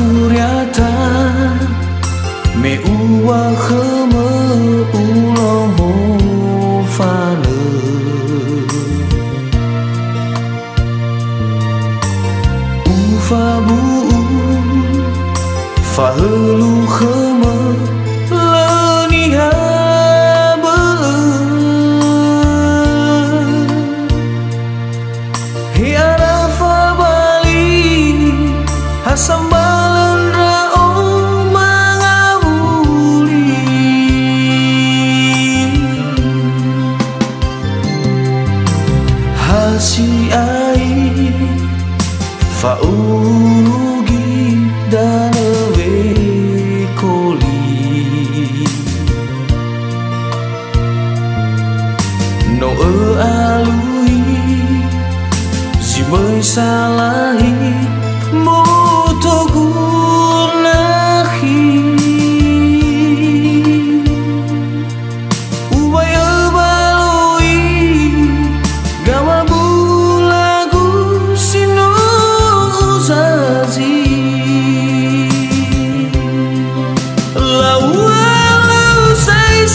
furiata me uwa khama ulo ho pha le u pha bu fa lu khama Si ai fa u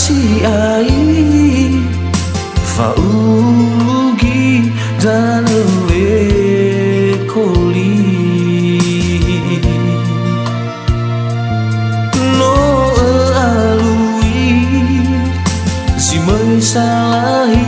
hasi ai faulugi dan koli. No alui si mới salahi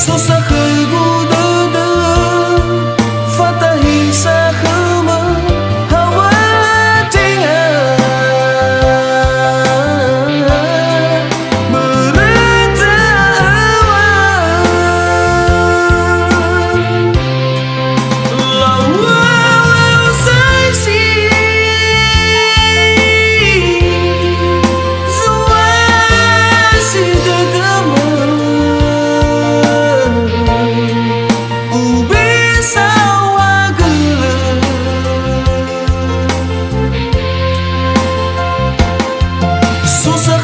Susah keguda Susah